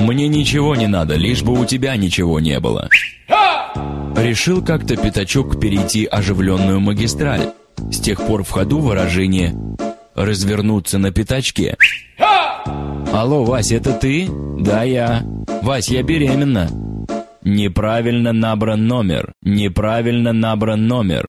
Мне ничего не надо, лишь бы у тебя ничего не было. Решил как-то пятачок перейти оживленную магистраль. С тех пор в ходу выражение «развернуться на пятачке». Алло, Вась, это ты? Да, я. Вась, я беременна. Неправильно набран номер. Неправильно набран номер.